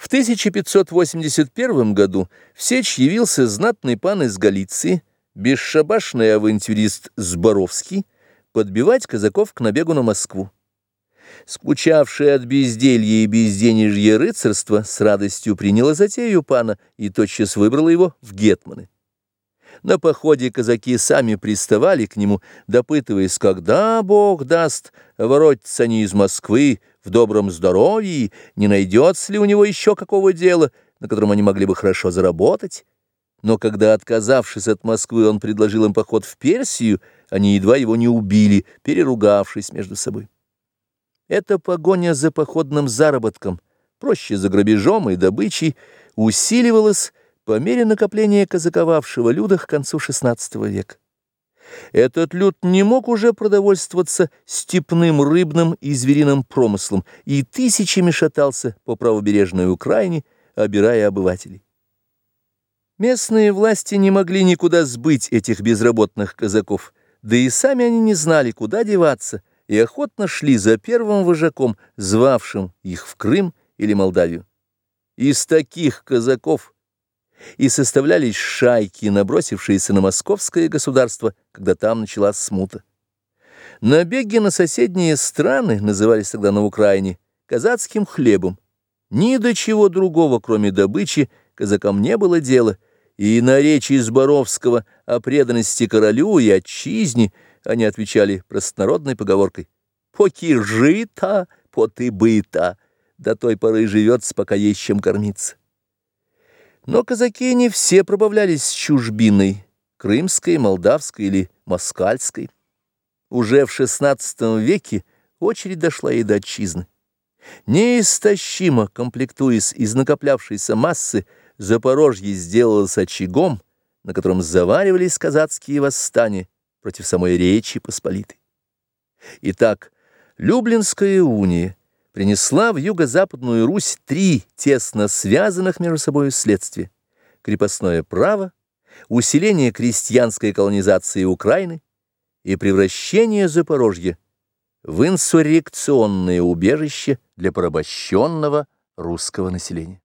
В 1581 году в Сечь явился знатный пан из Галиции, бесшабашный авантюрист Зборовский, подбивать казаков к набегу на Москву. Скучавшее от безделья и безденежья рыцарство с радостью приняло затею пана и тотчас выбрало его в гетманы. На походе казаки сами приставали к нему, допытываясь, когда Бог даст, воротятся они из Москвы в добром здоровье, не найдется ли у него еще какого дела, на котором они могли бы хорошо заработать. Но когда, отказавшись от Москвы, он предложил им поход в Персию, они едва его не убили, переругавшись между собой. Эта погоня за походным заработком, проще за грабежом и добычей, усиливалась по мере накопления казаковавшего люда к концу XVI века. Этот люд не мог уже продовольствоваться степным рыбным и звериным промыслом и тысячами шатался по правобережной Украине, обирая обывателей. Местные власти не могли никуда сбыть этих безработных казаков, да и сами они не знали, куда деваться, и охотно шли за первым вожаком, звавшим их в Крым или Молдавию. Из таких казаков и составлялись шайки, набросившиеся на московское государство, когда там началась смута. Набеги на соседние страны назывались тогда на Украине казацким хлебом. Ни до чего другого, кроме добычи, казакам не было дела, и на речи Зборовского о преданности королю и отчизне они отвечали простонародной поговоркой «Поки жито, поты быта, до той поры живется, пока есть чем кормиться». Но казаки не все пробавлялись с чужбиной, крымской, молдавской или москальской. Уже в XVI веке очередь дошла и до отчизны. Неистощимо комплектуясь из накоплявшейся массы, Запорожье сделалось очагом, на котором заваривались казацкие восстания против самой Речи Посполитой. Итак, Люблинская уния принесла в юго-западную Русь три тесно связанных между собой следствия – крепостное право, усиление крестьянской колонизации Украины и превращение Запорожья в инсуррекционное убежище для порабощенного русского населения.